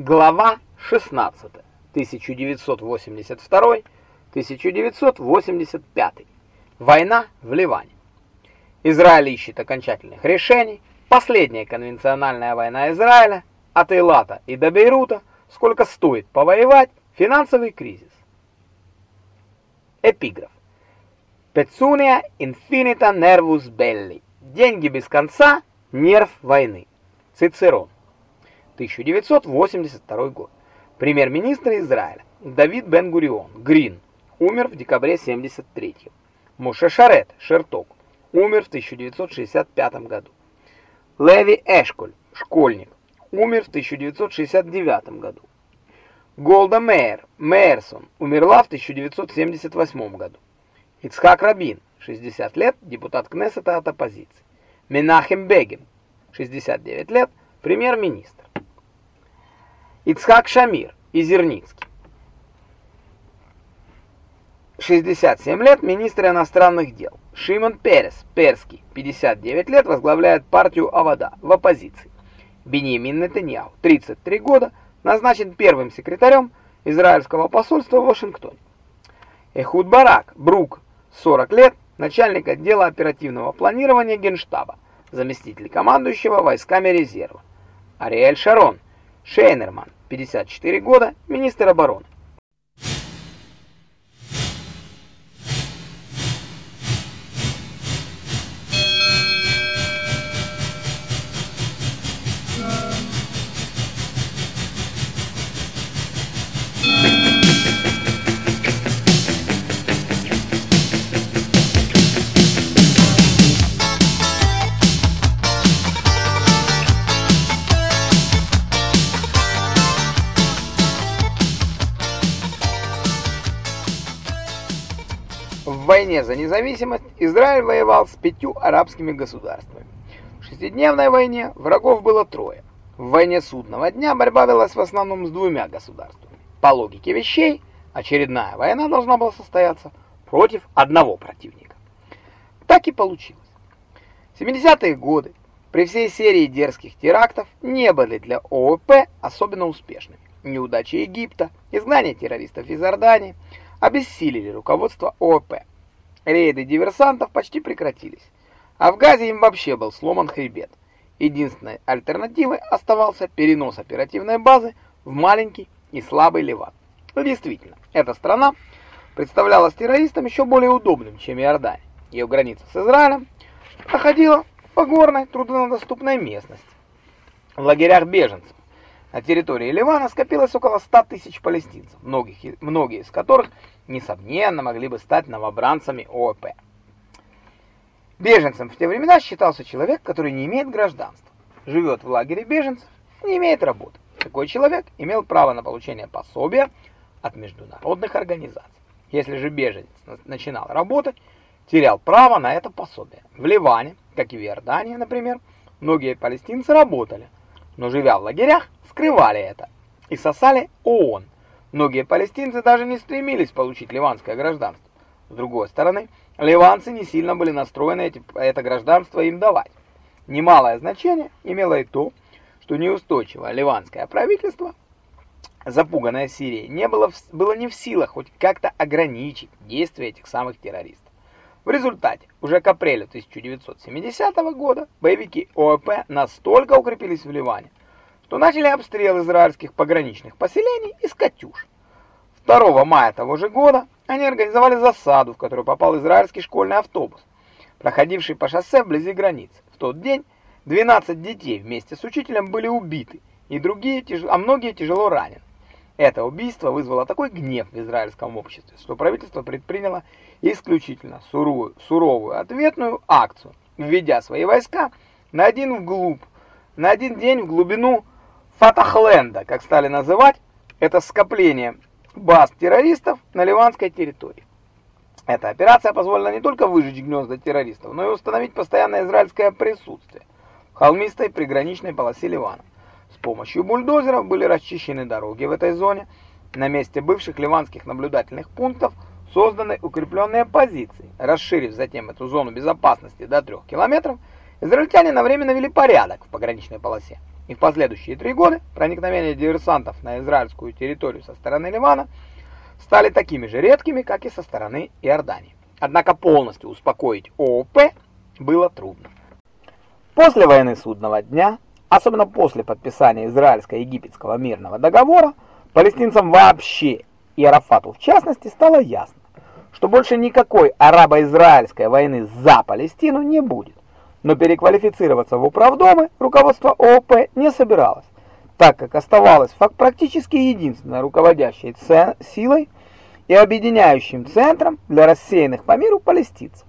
Глава 16. 1982-1985. Война в Ливане. Израиль ищет окончательных решений. Последняя конвенциональная война Израиля от Эйлата и до Бейрута. Сколько стоит повоевать? Финансовый кризис. Эпиграф. Пецуния инфинита нервус белли. Деньги без конца – нерв войны. Цицерон. 1982 год. Премьер-министр Израиля Давид Бен-Гурион, Грин, умер в декабре 73 -го. Моше Шарет, Шерток, умер в 1965 году. Леви Эшколь, школьник, умер в 1969 году. Голда Мейер, Мейерсон, умерла в 1978 году. Ицхак Рабин, 60 лет, депутат Кнессета от оппозиции. Менахем Бегин, 69 лет, премьер-министр. Ицхак Шамир, Изерницкий. 67 лет, министр иностранных дел. Шимон Перес, Перский, 59 лет, возглавляет партию Авада в оппозиции. Беньямин Нетаньяху, 33 года, назначен первым секретарем израильского посольства в Вашингтоне. Эхуд Барак, Брук, 40 лет, начальник отдела оперативного планирования Генштаба, заместитель командующего войсками резерва. Ариэль Шарон, Шейнерман, 54 года, министр обороны. Войне за независимость Израиль воевал с пятью арабскими государствами. В шестидневной войне врагов было трое. В войне судного дня борьба велась в основном с двумя государствами. По логике вещей, очередная война должна была состояться против одного противника. Так и получилось. 70-е годы при всей серии дерзких терактов не были для ООП особенно успешными. Неудачи Египта, изгнание террористов из Иордании обессилили руководство ООП. Рейды диверсантов почти прекратились, а в Газе им вообще был сломан хребет. Единственной альтернативой оставался перенос оперативной базы в маленький и слабый Ливан. Но действительно, эта страна представлялась террористам еще более удобным, чем Иордания. Ее граница с Израилем проходила по горной, труднодоступной местности. В лагерях беженцев на территории Ливана скопилось около 100 тысяч палестинцев, многих, многие из которых, несомненно, могли бы стать новобранцами ООП. Беженцем в те времена считался человек, который не имеет гражданства, живет в лагере беженцев, не имеет работы. Такой человек имел право на получение пособия от международных организаций. Если же беженец начинал работать, терял право на это пособие. В Ливане, как и в Иордании, например, многие палестинцы работали, но живя в лагерях, скрывали это и сосали ООН. Многие палестинцы даже не стремились получить ливанское гражданство. С другой стороны, ливанцы не сильно были настроены эти, это гражданство им давать. Немалое значение имело и то, что неустойчивое ливанское правительство, запуганное Сирией, не было, было не в силах хоть как-то ограничить действия этих самых террористов. В результате, уже к апрелю 1970 года, боевики ООП настолько укрепились в Ливане, что начали обстрел израильских пограничных поселений из «Катюш». 2 мая того же года они организовали засаду, в которую попал израильский школьный автобус, проходивший по шоссе вблизи границы. В тот день 12 детей вместе с учителем были убиты, и другие, а многие тяжело ранены. Это убийство вызвало такой гнев в израильском обществе, что правительство предприняло исключительно суровую, суровую ответную акцию, введя свои войска на один вглубь, на один день в глубину Фатахленда, как стали называть, это скопление баз террористов на ливанской территории. Эта операция позволила не только выжечь гнезда террористов, но и установить постоянное израильское присутствие в холмистой приграничной полосе Ливана. С помощью бульдозеров были расчищены дороги в этой зоне. На месте бывших ливанских наблюдательных пунктов созданы укрепленные позиции. Расширив затем эту зону безопасности до 3 километров, израильтяне на время навели порядок в пограничной полосе. И в последующие три года проникновение диверсантов на израильскую территорию со стороны Ливана стали такими же редкими, как и со стороны Иордании. Однако полностью успокоить ООП было трудно. После войны Судного дня, особенно после подписания израильско-египетского мирного договора, палестинцам вообще и Арафату в частности стало ясно, что больше никакой арабо-израильской войны за Палестину не будет. Но переквалифицироваться в управдомы руководство ООП не собиралось, так как оставалось факт практически единственной руководящей силой и объединяющим центром для рассеянных по миру палестинцев.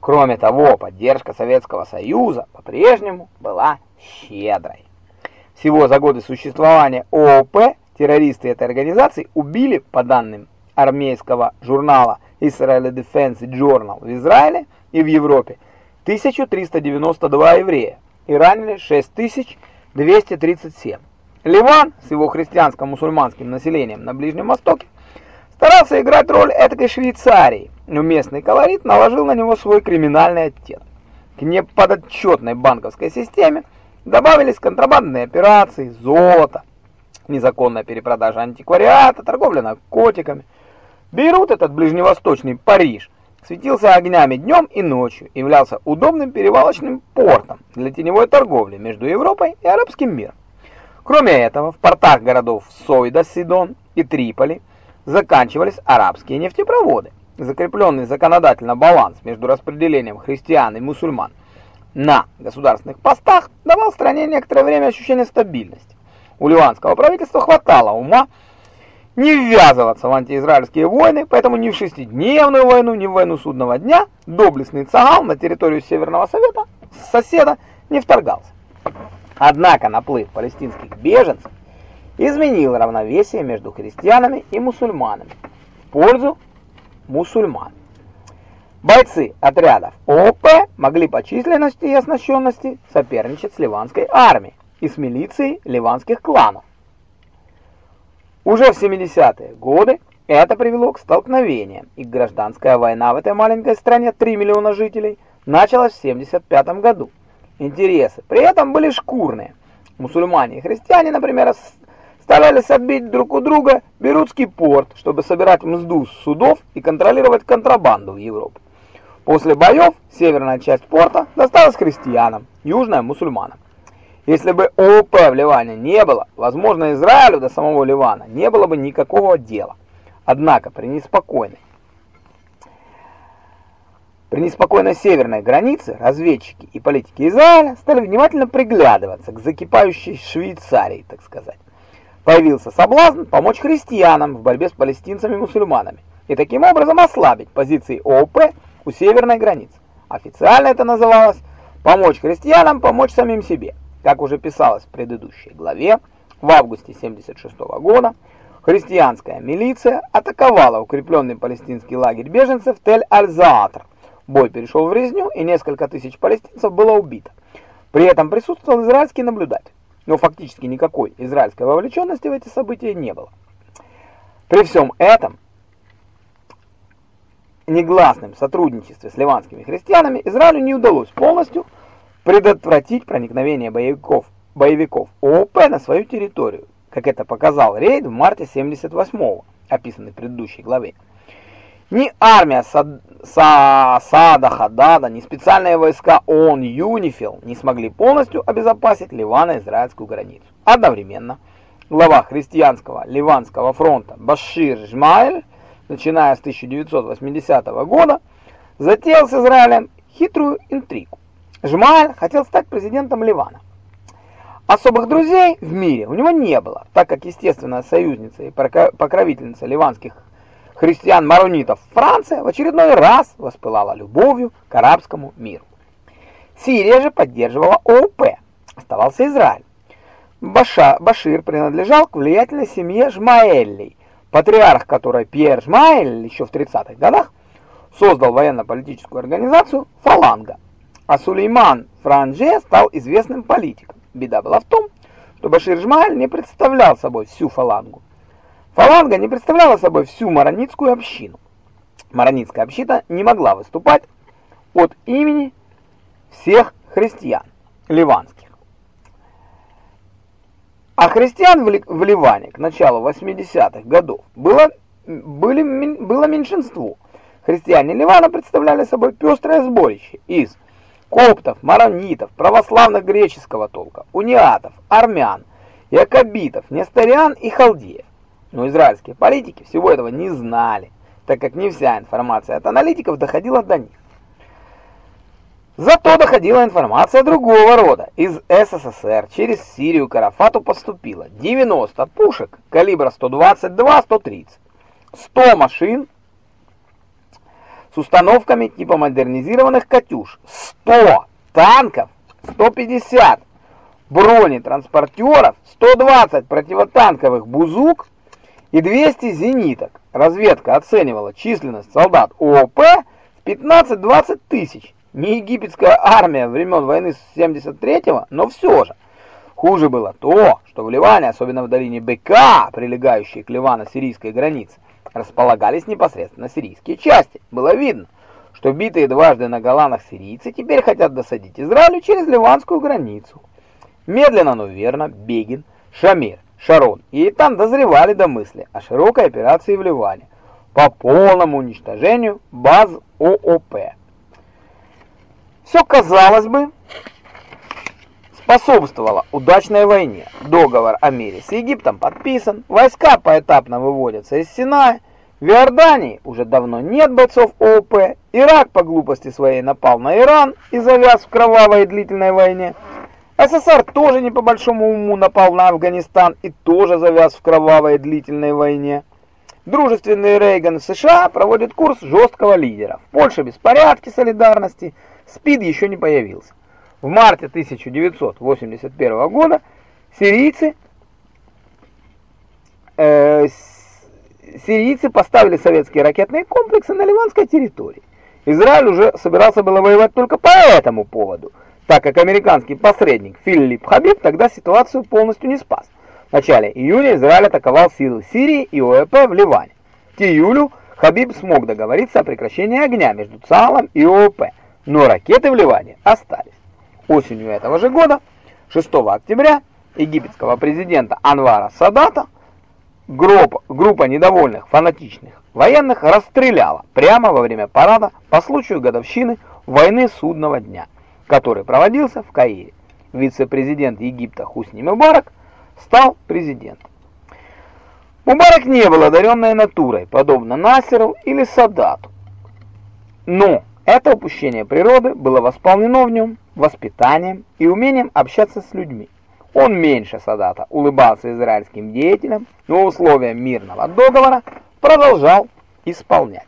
Кроме того, поддержка Советского Союза по-прежнему была щедрой. Всего за годы существования ООП террористы этой организации убили, по данным армейского журнала Israel Defense Journal в Израиле и в Европе, 1392 еврея и ранили 6237. Ливан с его христианско-мусульманским населением на Ближнем Востоке старался играть роль этакой Швейцарии, но местный колорит наложил на него свой криминальный оттенок. К неподотчетной банковской системе добавились контрабандные операции, золото, незаконная перепродажа антиквариата, торговля наркотиками. Бейрут, этот ближневосточный Париж, светился огнями днем и ночью являлся удобным перевалочным портом для теневой торговли между Европой и арабским миром. Кроме этого, в портах городов Сойда, Сидон и Триполи заканчивались арабские нефтепроводы. Закрепленный законодательно баланс между распределением христиан и мусульман на государственных постах давал стране некоторое время ощущение стабильности. У ливанского правительства хватало ума не ввязываться в антиизраильские войны, поэтому ни в шестидневную войну, ни в войну судного дня доблестный Цагал на территорию Северного Совета соседа не вторгался. Однако наплыв палестинских беженцев изменил равновесие между христианами и мусульманами в пользу мусульман. Бойцы отрядов ООП могли по численности и оснащенности соперничать с ливанской армией и с милицией ливанских кланов. Уже в 70-е годы это привело к столкновениям, и гражданская война в этой маленькой стране 3 миллиона жителей началась в 75 году интересы. При этом были шкурные. Мусульмане и христиане, например, старались отбить друг у друга Берутский порт, чтобы собирать мзду с судов и контролировать контрабанду в Европу. После боев северная часть порта досталась христианам, южная – мусульманам. Если бы ООП в Ливане не было, возможно, Израилю до самого Ливана не было бы никакого дела. Однако при неспокойной при неспокойной северной границе разведчики и политики Израиля стали внимательно приглядываться к закипающей Швейцарии, так сказать. Появился соблазн помочь христианам в борьбе с палестинцами и мусульманами и таким образом ослабить позиции ООП у северной границы. Официально это называлось «помочь христианам, помочь самим себе». Как уже писалось в предыдущей главе, в августе 76 -го года христианская милиция атаковала укрепленный палестинский лагерь беженцев Тель-Аль-Заатр – Бой перешел в резню, и несколько тысяч палестинцев было убито. При этом присутствовал израильский наблюдатель, но фактически никакой израильской вовлеченности в эти события не было. При всем этом негласном сотрудничестве с ливанскими христианами Израилю не удалось полностью предотвратить проникновение боевиков, боевиков ООП на свою территорию, как это показал рейд в марте 78-го, описанный в предыдущей главе. Ни армия Сад... Са... Сада Хадада, ни специальные войска ООН ЮНИФИЛ не смогли полностью обезопасить Ливано-Израильскую границу. Одновременно глава христианского Ливанского фронта Башир Жмаэль, начиная с 1980 года, затеял с Израилем хитрую интригу. Жмаэль хотел стать президентом Ливана. Особых друзей в мире у него не было, так как естественная союзница и покровительница ливанских христиан-маронитов Франция в очередной раз воспылала любовью к арабскому миру. Сирия же поддерживала ООП, оставался Израиль. Баша, Башир принадлежал к влиятельной семье Жмаэллей, патриарх которой Пьер Жмаэль еще в 30-х годах создал военно-политическую организацию «Фаланга», а Сулейман Франже стал известным политиком. Беда была в том, что Башир Жмаэль не представлял собой всю «Фалангу». Фаланга не представляла собой всю маронитскую общину. Маронитская община не могла выступать от имени всех христиан ливанских. А христиан в Ливане к началу 80-х годов было, были, было меньшинство. Христиане Ливана представляли собой пестрое сборище из коптов, маронитов, православных греческого толка, униатов, армян, якобитов, несториан и халдеев. Но израильские политики всего этого не знали, так как не вся информация от аналитиков доходила до них. Зато доходила информация другого рода. Из СССР через Сирию к Арафату поступило 90 пушек калибра 122-130, 100 машин с установками типа модернизированных «Катюш», 100 танков, 150 бронетранспортеров, 120 противотанковых «Бузук» и 200 зениток. Разведка оценивала численность солдат ООП в 15-20 тысяч не египетская армия времен войны с 73-го, но все же. Хуже было то, что в Ливане, особенно в долине Бека, прилегающей к Ливано-сирийской границе, располагались непосредственно сирийские части. Было видно, что битые дважды на голландах сирийцы теперь хотят досадить Израилю через ливанскую границу. Медленно, но верно, Бегин, Шамир, Шарон и Итан дозревали до мысли о широкой операции в Ливане по полному уничтожению баз ООП. Все, казалось бы, способствовало удачной войне. Договор о мире с Египтом подписан, войска поэтапно выводятся из Синая, в Иордании уже давно нет бойцов ООП, Ирак по глупости своей напал на Иран и завяз в кровавой и длительной войне. СССР тоже не по большому уму напал на Афганистан и тоже завяз в кровавой и длительной войне. Дружественный Рейган США проводит курс жесткого лидера. В Польше беспорядки, солидарности – СПИД еще не появился. В марте 1981 года сирийцы э, сирийцы поставили советские ракетные комплексы на ливанской территории. Израиль уже собирался было воевать только по этому поводу, так как американский посредник Филипп Хабиб тогда ситуацию полностью не спас. В начале июня Израиль атаковал силы Сирии и ОЭП в Ливане. К июлю Хабиб смог договориться о прекращении огня между ЦАЛом и ОЭП но ракеты в Ливане остались. Осенью этого же года, 6 октября, египетского президента Анвара Садата группа, группа недовольных фанатичных военных расстреляла прямо во время парада по случаю годовщины войны судного дня, который проводился в Каире. Вице-президент Египта Хусни Мубарак стал президентом. Мубарак не был одаренной натурой, подобно Насеру или Садату. Но это упущение природы было восполнено в нем воспитанием и умением общаться с людьми. Он меньше Садата улыбался израильским деятелям, но условия мирного договора продолжал исполнять.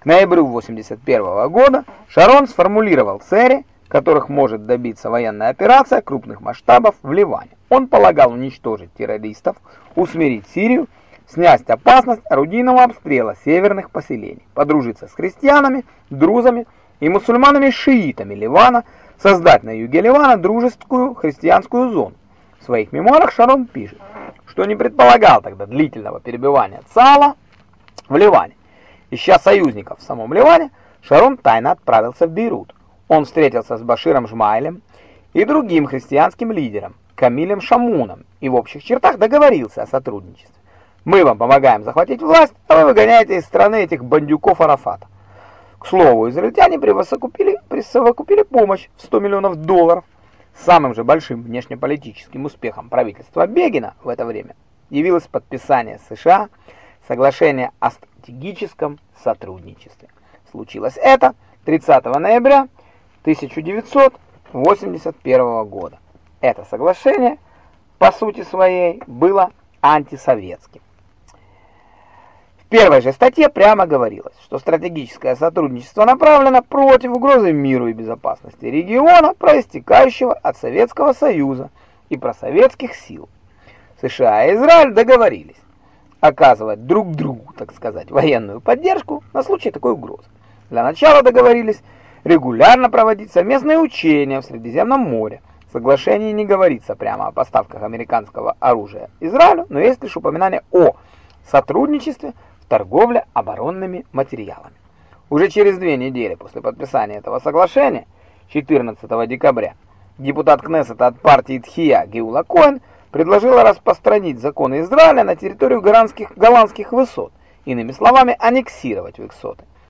К ноябрю 81 года Шарон сформулировал цели, которых может добиться военная операция крупных масштабов в Ливане. Он полагал уничтожить террористов, усмирить Сирию снять опасность орудийного обстрела северных поселений, подружиться с христианами, друзами и мусульманами-шиитами Ливана, создать на юге Ливана дружескую христианскую зону. В своих мемуарах Шарон пишет, что не предполагал тогда длительного перебывания Цала в Ливане. Ища союзников в самом Ливане, Шарон тайно отправился в Бейрут. Он встретился с Баширом Жмайлем и другим христианским лидером, Камилем Шамуном, и в общих чертах договорился о сотрудничестве. Мы вам помогаем захватить власть, а вы выгоняете из страны этих бандюков Арафата. К слову, израильтяне присовокупили, присовокупили помощь в 100 миллионов долларов. Самым же большим внешнеполитическим успехом правительства Бегина в это время явилось подписание США соглашения о стратегическом сотрудничестве. Случилось это 30 ноября 1981 года. Это соглашение по сути своей было антисоветским первой же статье прямо говорилось, что стратегическое сотрудничество направлено против угрозы миру и безопасности региона, проистекающего от Советского Союза и просоветских сил. США и Израиль договорились оказывать друг другу, так сказать, военную поддержку на случай такой угрозы. Для начала договорились регулярно проводить совместные учения в Средиземном море. В соглашении не говорится прямо о поставках американского оружия Израилю, но есть лишь упоминание о сотрудничестве торговля оборонными материалами. Уже через две недели после подписания этого соглашения, 14 декабря, депутат Кнессета от партии Тхия Геула Коэн предложила распространить законы Израиля на территорию голландских, голландских высот, иными словами, аннексировать высоты.